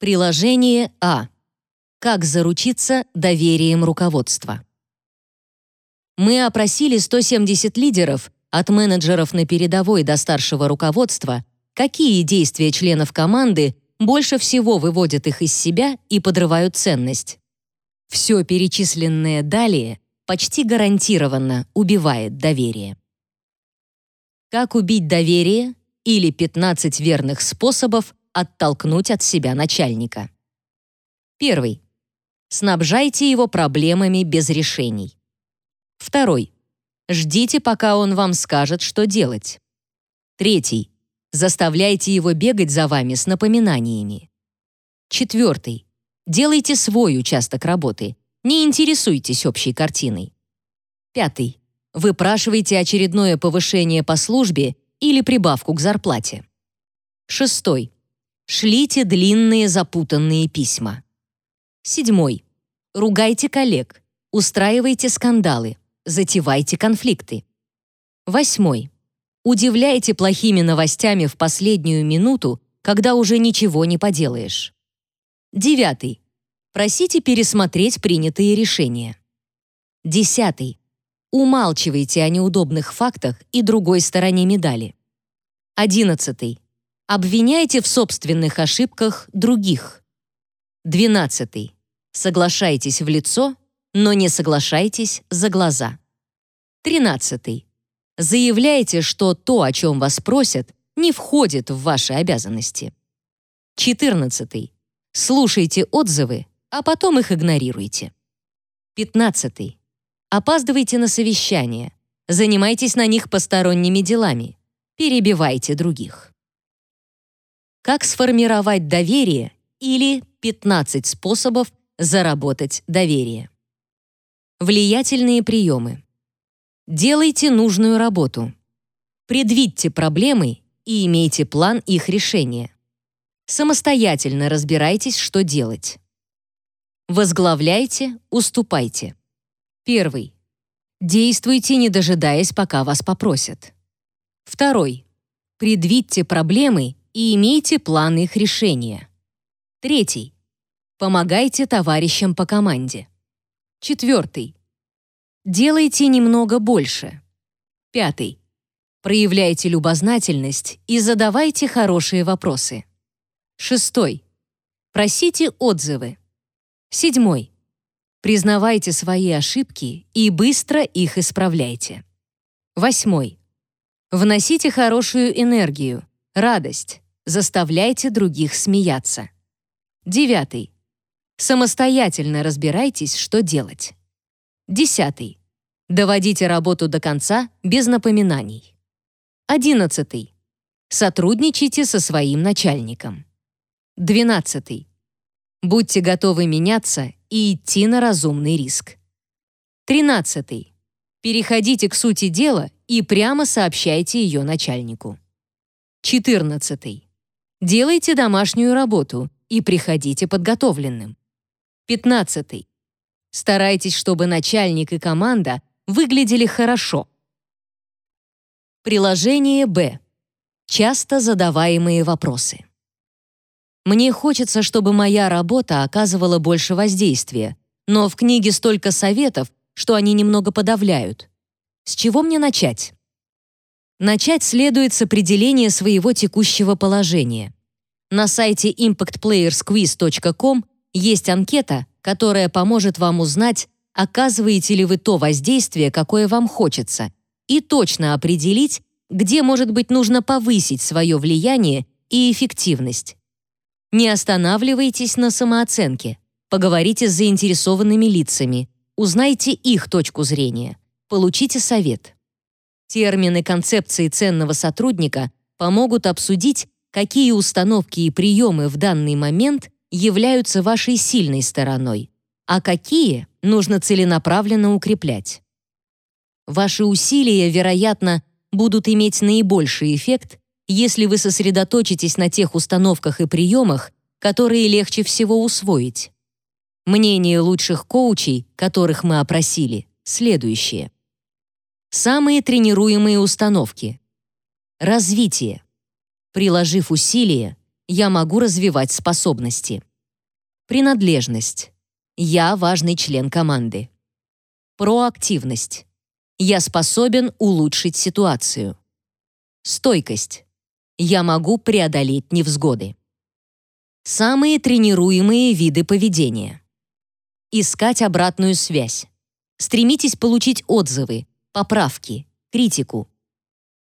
Приложение А. Как заручиться доверием руководства. Мы опросили 170 лидеров, от менеджеров на передовой до старшего руководства, какие действия членов команды больше всего выводят их из себя и подрывают ценность. Все перечисленное далее почти гарантированно убивает доверие. Как убить доверие или 15 верных способов оттолкнуть от себя начальника. Первый. Снабжайте его проблемами без решений. Второй. Ждите, пока он вам скажет, что делать. Третий. Заставляйте его бегать за вами с напоминаниями. Четвертый. Делайте свой участок работы. Не интересуйтесь общей картиной. Пятый. Выпрашивайте очередное повышение по службе или прибавку к зарплате. Шестой. Шлите длинные запутанные письма. Седьмой. Ругайте коллег, устраивайте скандалы, затевайте конфликты. Восьмой. Удивляйте плохими новостями в последнюю минуту, когда уже ничего не поделаешь. Девятый. Просите пересмотреть принятые решения. Десятый. Умалчивайте о неудобных фактах и другой стороне медали. Одиннадцатый. Обвиняйте в собственных ошибках других. Двенадцатый. Соглашайтесь в лицо, но не соглашайтесь за глаза. Тринадцатый. Заявляйте, что то, о чем вас просят, не входит в ваши обязанности. Четырнадцатый. Слушайте отзывы, а потом их игнорируйте. Пятнадцатый. Опаздывайте на совещания. Занимайтесь на них посторонними делами. Перебивайте других. Как сформировать доверие или 15 способов заработать доверие. Влиятельные приемы. Делайте нужную работу. Предвидьте проблемы и имейте план их решения. Самостоятельно разбирайтесь, что делать. Возглавляйте, уступайте. Первый. Действуйте, не дожидаясь, пока вас попросят. Второй. Предвидьте проблемы и имейте план их решения. Третий. Помогайте товарищам по команде. Четвертый. Делайте немного больше. Пятый. Проявляйте любознательность и задавайте хорошие вопросы. Шестой. Просите отзывы. Седьмой. Признавайте свои ошибки и быстро их исправляйте. Восьмой. Вносите хорошую энергию, радость, заставляйте других смеяться. Девятый. Самостоятельно разбирайтесь, что делать. Десятый. Доводите работу до конца без напоминаний. Одиннадцатый. Сотрудничайте со своим начальником. Двенадцатый. Будьте готовы меняться и идти на разумный риск. 13. Переходите к сути дела и прямо сообщайте ее начальнику. 14. Делайте домашнюю работу и приходите подготовленным. 15. Старайтесь, чтобы начальник и команда выглядели хорошо. Приложение Б. Часто задаваемые вопросы. Мне хочется, чтобы моя работа оказывала больше воздействия, но в книге столько советов, что они немного подавляют. С чего мне начать? Начать следует с определения своего текущего положения. На сайте impactplayersquiz.com есть анкета, которая поможет вам узнать, оказываете ли вы то воздействие, какое вам хочется, и точно определить, где, может быть, нужно повысить свое влияние и эффективность. Не останавливайтесь на самооценке. Поговорите с заинтересованными лицами. Узнайте их точку зрения. Получите совет. Термины концепции ценного сотрудника помогут обсудить, какие установки и приемы в данный момент являются вашей сильной стороной, а какие нужно целенаправленно укреплять. Ваши усилия, вероятно, будут иметь наибольший эффект, если вы сосредоточитесь на тех установках и приемах, которые легче всего усвоить. Мнение лучших коучей, которых мы опросили, следующее. Самые тренируемые установки. Развитие. Приложив усилия, я могу развивать способности. Принадлежность. Я важный член команды. Проактивность. Я способен улучшить ситуацию. Стойкость. Я могу преодолеть невзгоды. Самые тренируемые виды поведения. Искать обратную связь. Стремитесь получить отзывы, поправки, критику.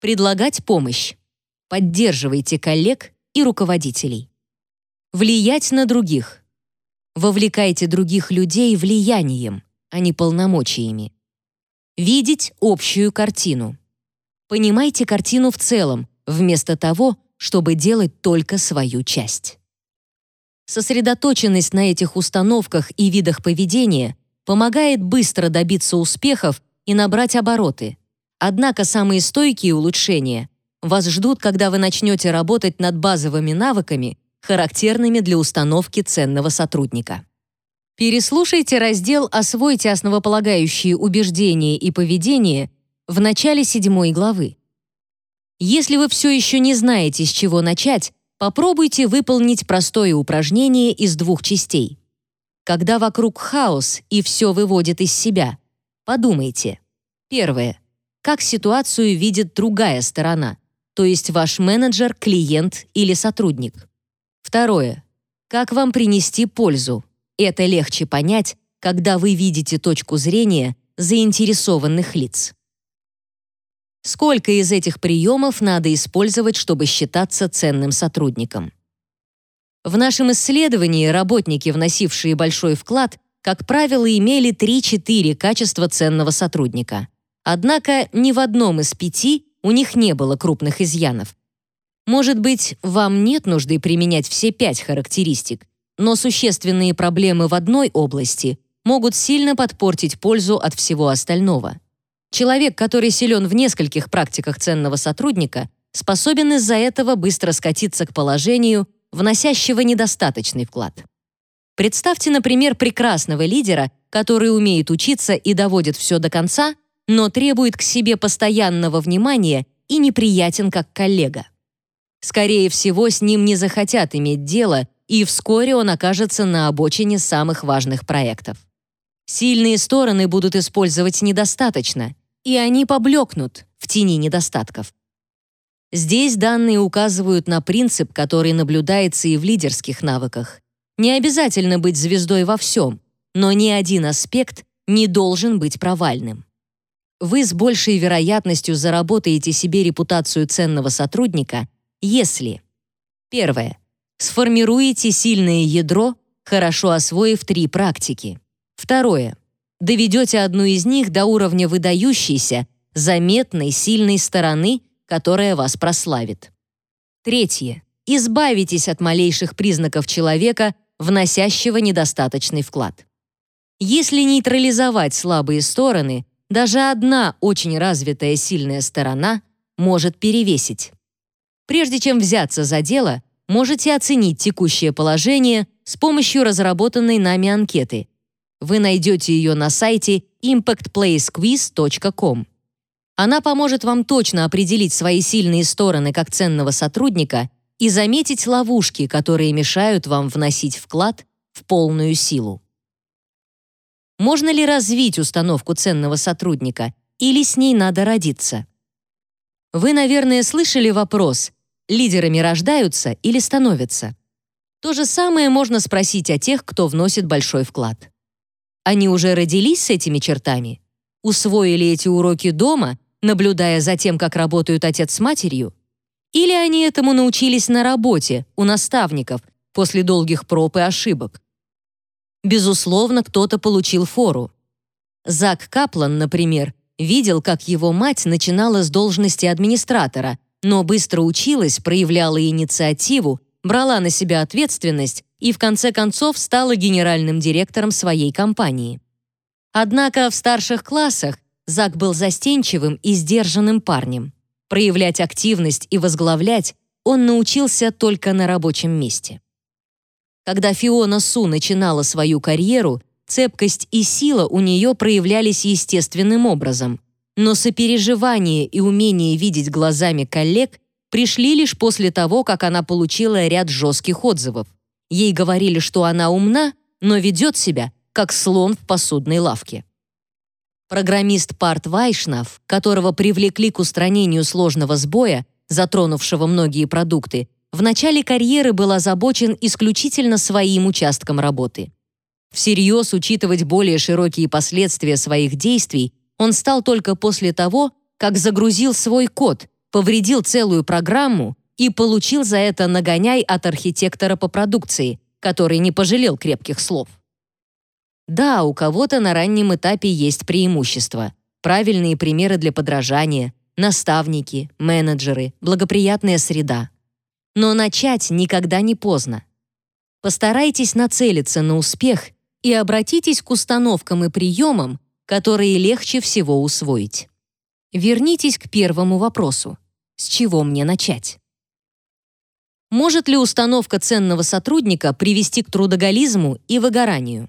Предлагать помощь. Поддерживайте коллег и руководителей. Влиять на других. Вовлекайте других людей влиянием, а не полномочиями. Видеть общую картину. Понимайте картину в целом, вместо того, чтобы делать только свою часть. Сосредоточенность на этих установках и видах поведения помогает быстро добиться успехов и набрать обороты. Однако самые стойкие улучшения вас ждут, когда вы начнете работать над базовыми навыками, характерными для установки ценного сотрудника. Переслушайте раздел «Освойте основополагающие убеждения и поведение» в начале седьмой главы. Если вы все еще не знаете, с чего начать, попробуйте выполнить простое упражнение из двух частей. Когда вокруг хаос и все выводит из себя, подумайте. Первое. Как ситуацию видит другая сторона, то есть ваш менеджер, клиент или сотрудник. Второе. Как вам принести пользу? Это легче понять, когда вы видите точку зрения заинтересованных лиц. Сколько из этих приемов надо использовать, чтобы считаться ценным сотрудником? В нашем исследовании работники, вносившие большой вклад, как правило, имели 3-4 качества ценного сотрудника. Однако ни в одном из пяти у них не было крупных изъянов. Может быть, вам нет нужды применять все пять характеристик, но существенные проблемы в одной области могут сильно подпортить пользу от всего остального. Человек, который силен в нескольких практиках ценного сотрудника, способен из-за этого быстро скатиться к положению, вносящего недостаточный вклад. Представьте, например, прекрасного лидера, который умеет учиться и доводит все до конца, но требует к себе постоянного внимания и неприятен как коллега. Скорее всего, с ним не захотят иметь дело, и вскоре он окажется на обочине самых важных проектов. Сильные стороны будут использовать недостаточно, и они поблекнут в тени недостатков. Здесь данные указывают на принцип, который наблюдается и в лидерских навыках. Не обязательно быть звездой во всем, но ни один аспект не должен быть провальным. Вы с большей вероятностью заработаете себе репутацию ценного сотрудника, если Первое. Сформируете сильное ядро, хорошо освоив три практики. Второе. Доведете одну из них до уровня выдающейся, заметной, сильной стороны которая вас прославит. Третье. Избавитесь от малейших признаков человека, вносящего недостаточный вклад. Если нейтрализовать слабые стороны, даже одна очень развитая сильная сторона может перевесить. Прежде чем взяться за дело, можете оценить текущее положение с помощью разработанной нами анкеты. Вы найдете ее на сайте impactplacequiz.com. Она поможет вам точно определить свои сильные стороны как ценного сотрудника и заметить ловушки, которые мешают вам вносить вклад в полную силу. Можно ли развить установку ценного сотрудника или с ней надо родиться? Вы, наверное, слышали вопрос «лидерами рождаются или становятся?» То же самое можно спросить о тех, кто вносит большой вклад. Они уже родились с этими чертами? Усвоили эти уроки дома наблюдая за тем, как работают отец с матерью? Или они этому научились на работе, у наставников, после долгих проб и ошибок? Безусловно, кто-то получил фору. Зак Каплан, например, видел, как его мать начинала с должности администратора, но быстро училась, проявляла инициативу, брала на себя ответственность и в конце концов стала генеральным директором своей компании. Однако в старших классах Зак был застенчивым и сдержанным парнем. Проявлять активность и возглавлять он научился только на рабочем месте. Когда Фиона Су начинала свою карьеру, цепкость и сила у нее проявлялись естественным образом, но сопереживание и умение видеть глазами коллег пришли лишь после того, как она получила ряд жестких отзывов. Ей говорили, что она умна, но ведет себя, как слон в посудной лавке. Программист Парт Вайшнав, которого привлекли к устранению сложного сбоя, затронувшего многие продукты, в начале карьеры был озабочен исключительно своим участком работы. Всерьез учитывать более широкие последствия своих действий он стал только после того, как загрузил свой код, повредил целую программу и получил за это нагоняй от архитектора по продукции, который не пожалел крепких слов. Да, у кого-то на раннем этапе есть преимущества, правильные примеры для подражания, наставники, менеджеры, благоприятная среда. Но начать никогда не поздно. Постарайтесь нацелиться на успех и обратитесь к установкам и приемам, которые легче всего усвоить. Вернитесь к первому вопросу. С чего мне начать? Может ли установка ценного сотрудника привести к трудоголизму и выгоранию?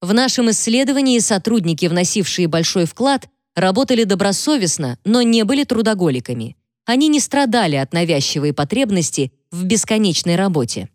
В нашем исследовании сотрудники, вносившие большой вклад, работали добросовестно, но не были трудоголиками. Они не страдали от навязчивой потребности в бесконечной работе.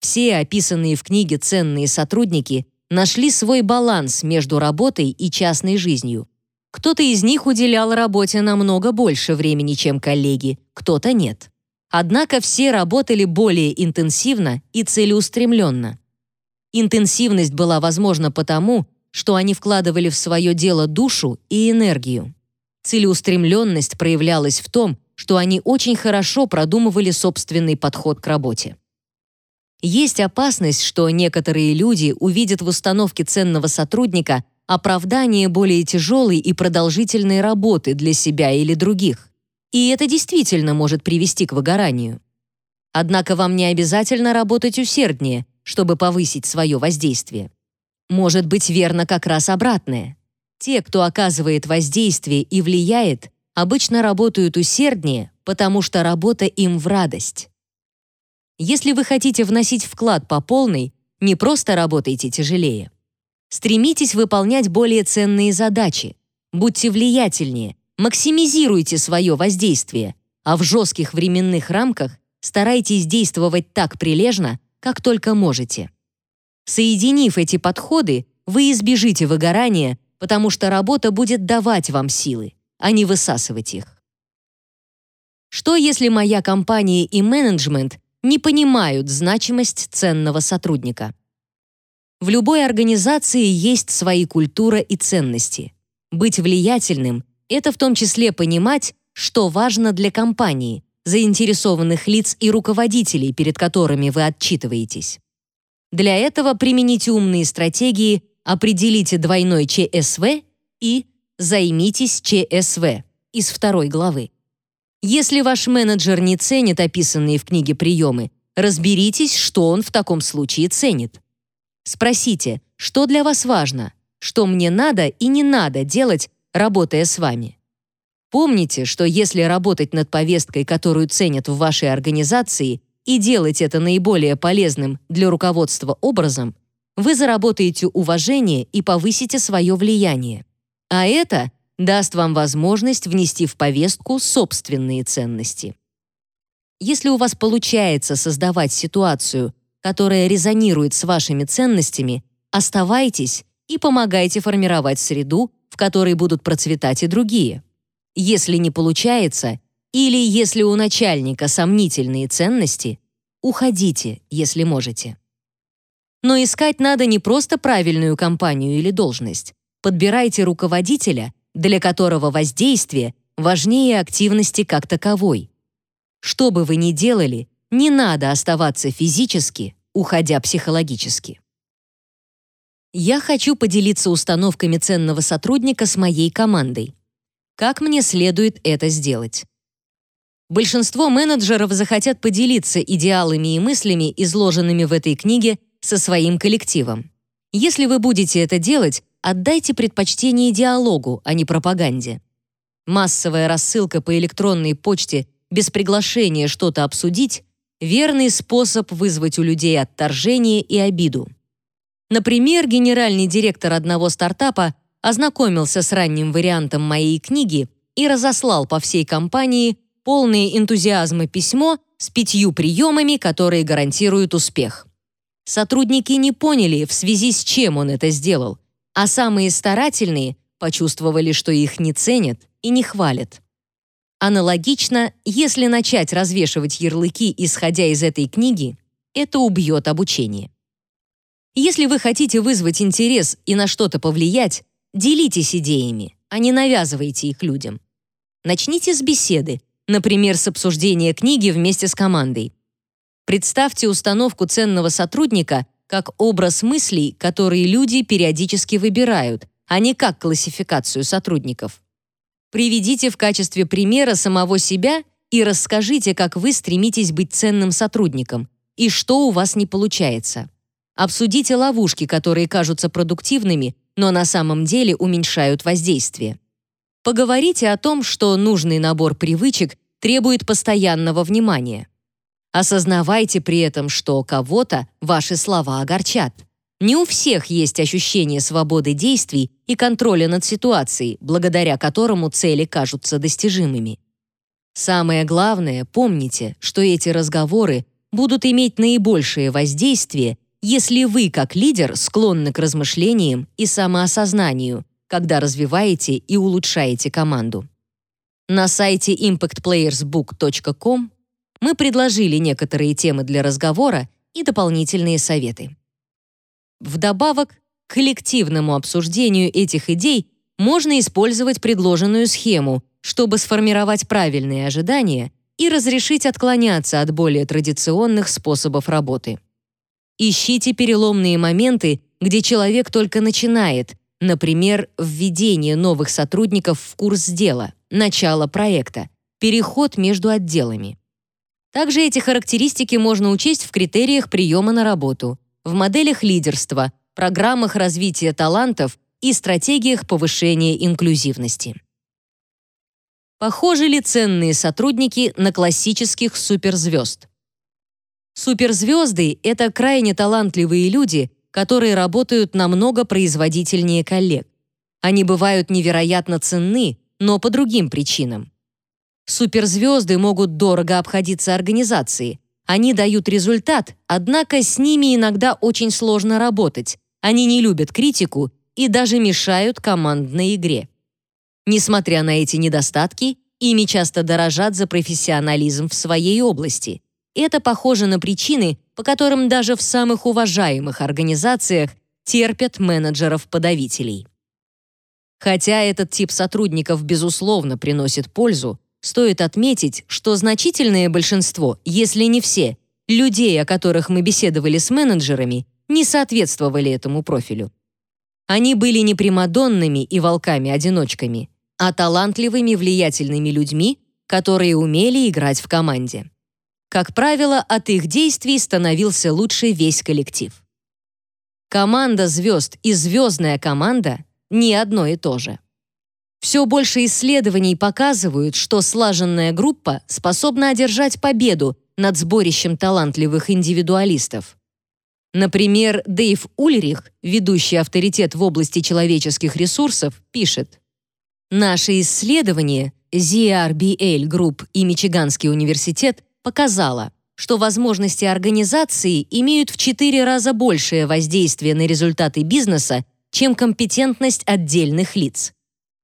Все описанные в книге ценные сотрудники нашли свой баланс между работой и частной жизнью. Кто-то из них уделял работе намного больше времени, чем коллеги, кто-то нет. Однако все работали более интенсивно и целеустремленно. Интенсивность была возможна потому, что они вкладывали в свое дело душу и энергию. Целеустремленность проявлялась в том, что они очень хорошо продумывали собственный подход к работе. Есть опасность, что некоторые люди увидят в установке ценного сотрудника оправдание более тяжелой и продолжительной работы для себя или других. И это действительно может привести к выгоранию. Однако вам не обязательно работать усерднее, чтобы повысить свое воздействие. Может быть верно как раз обратное. Те, кто оказывает воздействие и влияет, обычно работают усерднее, потому что работа им в радость. Если вы хотите вносить вклад по полной, не просто работайте тяжелее. Стремитесь выполнять более ценные задачи, будьте влиятельнее, максимизируйте свое воздействие, а в жестких временных рамках старайтесь действовать так прилежно, как только можете. Соединив эти подходы, вы избежите выгорания, потому что работа будет давать вам силы, а не высасывать их. Что если моя компания и менеджмент не понимают значимость ценного сотрудника? В любой организации есть свои культура и ценности. Быть влиятельным — это в том числе понимать, что важно для компании, заинтересованных лиц и руководителей, перед которыми вы отчитываетесь. Для этого примените умные стратегии, определите двойной ЧСВ и займитесь ЧСВ из второй главы. Если ваш менеджер не ценит описанные в книге приемы, разберитесь, что он в таком случае ценит. Спросите, что для вас важно, что мне надо и не надо делать, работая с вами. Помните, что если работать над повесткой, которую ценят в вашей организации, и делать это наиболее полезным для руководства образом, вы заработаете уважение и повысите свое влияние. А это даст вам возможность внести в повестку собственные ценности. Если у вас получается создавать ситуацию, которая резонирует с вашими ценностями, оставайтесь и помогайте формировать среду, в которой будут процветать и другие. Если не получается, или если у начальника сомнительные ценности, уходите, если можете. Но искать надо не просто правильную компанию или должность. Подбирайте руководителя, для которого воздействие важнее активности как таковой. Что бы вы ни делали, не надо оставаться физически, уходя психологически. Я хочу поделиться установками ценного сотрудника с моей командой. Как мне следует это сделать? Большинство менеджеров захотят поделиться идеалами и мыслями, изложенными в этой книге, со своим коллективом. Если вы будете это делать, отдайте предпочтение диалогу, а не пропаганде. Массовая рассылка по электронной почте без приглашения что-то обсудить — верный способ вызвать у людей отторжение и обиду. Например, генеральный директор одного стартапа ознакомился с ранним вариантом моей книги и разослал по всей компании полное энтузиазма письмо с пятью приемами, которые гарантируют успех. Сотрудники не поняли, в связи с чем он это сделал, а самые старательные почувствовали, что их не ценят и не хвалят. Аналогично, если начать развешивать ярлыки, исходя из этой книги, это убьет обучение. Если вы хотите вызвать интерес и на что-то повлиять, делитесь идеями, а не навязывайте их людям. Начните с беседы, например, с обсуждения книги вместе с командой. Представьте установку ценного сотрудника как образ мыслей, которые люди периодически выбирают, а не как классификацию сотрудников. Приведите в качестве примера самого себя и расскажите, как вы стремитесь быть ценным сотрудником и что у вас не получается. Обсудите ловушки, которые кажутся продуктивными, но на самом деле уменьшают воздействие. Поговорите о том, что нужный набор привычек требует постоянного внимания. Осознавайте при этом, что кого-то ваши слова огорчат. Не у всех есть ощущение свободы действий и контроля над ситуацией, благодаря которому цели кажутся достижимыми. Самое главное, помните, что эти разговоры будут иметь наибольшее воздействие, если вы, как лидер, склонны к размышлениям и самоосознанию, когда развиваете и улучшаете команду. На сайте impactplayersbook.com мы предложили некоторые темы для разговора и дополнительные советы. Вдобавок к коллективному обсуждению этих идей можно использовать предложенную схему, чтобы сформировать правильные ожидания и разрешить отклоняться от более традиционных способов работы. Ищите переломные моменты, где человек только начинает, например, введение новых сотрудников в курс дела, начало проекта, переход между отделами. Также эти характеристики можно учесть в критериях приема на работу, в моделях лидерства, программах развития талантов и стратегиях повышения инклюзивности. Похожи ли ценные сотрудники на классических суперзвезд? Суперзвезды — это крайне талантливые люди, которые работают намного производительнее коллег. Они бывают невероятно ценны, но по другим причинам. Суперзвезды могут дорого обходиться организации. Они дают результат, однако с ними иногда очень сложно работать. Они не любят критику и даже мешают командной игре. Несмотря на эти недостатки, ими часто дорожат за профессионализм в своей области. Это похоже на причины, по которым даже в самых уважаемых организациях терпят менеджеров-подавителей. Хотя этот тип сотрудников, безусловно, приносит пользу, стоит отметить, что значительное большинство, если не все, людей, о которых мы беседовали с менеджерами, не соответствовали этому профилю. Они были не примадоннами и волками-одиночками, а талантливыми влиятельными людьми, которые умели играть в команде. Как правило, от их действий становился лучше весь коллектив. Команда звезд и звездная команда — не одно и то же. Все больше исследований показывают, что слаженная группа способна одержать победу над сборищем талантливых индивидуалистов. Например, Дэйв Ульрих, ведущий авторитет в области человеческих ресурсов, пишет, «Наши исследования, ZRBL Group и Мичиганский университет показала, что возможности организации имеют в 4 раза большее воздействие на результаты бизнеса, чем компетентность отдельных лиц.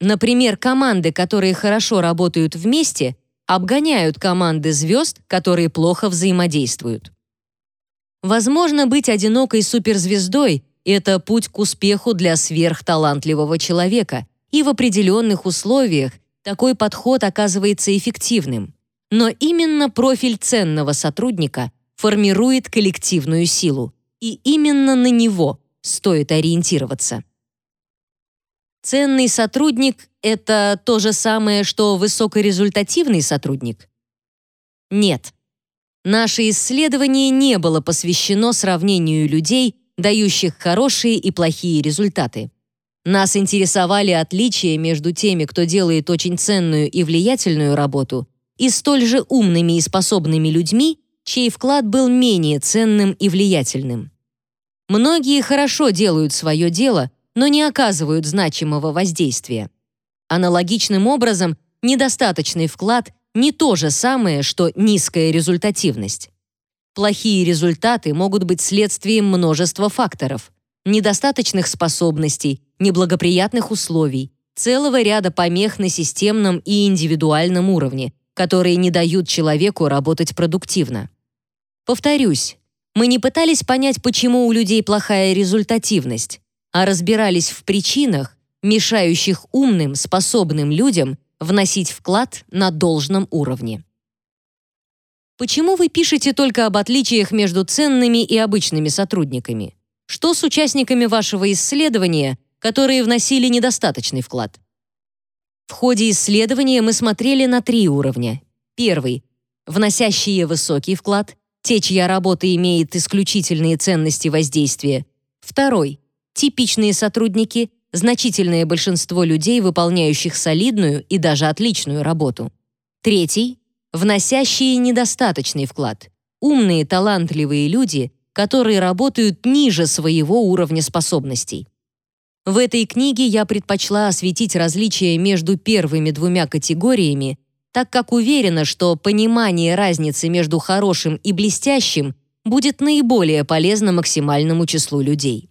Например, команды, которые хорошо работают вместе, обгоняют команды звезд, которые плохо взаимодействуют. Возможно, быть одинокой суперзвездой — это путь к успеху для сверхталантливого человека, и в определенных условиях такой подход оказывается эффективным. Но именно профиль ценного сотрудника формирует коллективную силу, и именно на него стоит ориентироваться. Ценный сотрудник — это то же самое, что высокорезультативный сотрудник? Нет. Наше исследование не было посвящено сравнению людей, дающих хорошие и плохие результаты. Нас интересовали отличия между теми, кто делает очень ценную и влиятельную работу, и столь же умными и способными людьми, чей вклад был менее ценным и влиятельным. Многие хорошо делают свое дело, но не оказывают значимого воздействия. Аналогичным образом, недостаточный вклад не то же самое, что низкая результативность. плохие результаты могут быть следствием множества факторов: недостаточных способностей, неблагоприятных условий, целого ряда помех на системном и индивидуальном уровне, которые не дают человеку работать продуктивно. Повторюсь, мы не пытались понять, почему у людей плохая результативность, а разбирались в причинах, мешающих умным, способным людям вносить вклад на должном уровне. Почему вы пишете только об отличиях между ценными и обычными сотрудниками? Что с участниками вашего исследования, которые вносили недостаточный вклад? В ходе исследования мы смотрели на три уровня. Первый — вносящие высокий вклад, те, чья работа имеет исключительные ценности воздействия. Второй — типичные сотрудники, значительное большинство людей, выполняющих солидную и даже отличную работу. Третий — вносящие недостаточный вклад, умные, талантливые люди, которые работают ниже своего уровня способностей. В этой книге я предпочла осветить различия между первыми двумя категориями так как уверена, что понимание разницы между хорошим и блестящим будет наиболее полезно максимальному числу людей.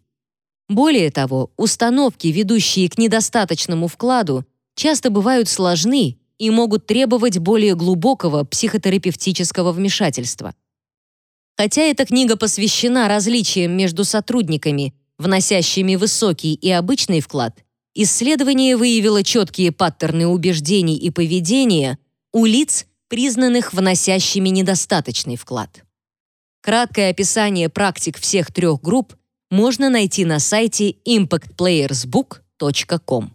Более того, установки, ведущие к недостаточному вкладу, часто бывают сложны и могут требовать более глубокого психотерапевтического вмешательства. Хотя эта книга посвящена различиям между сотрудниками, вносящими высокий и обычный вклад, исследование выявило четкие паттерны убеждений и поведения, у лиц, признанных вносящими недостаточный вклад. Краткое описание практик всех трех групп можно найти на сайте impactplayersbook.com.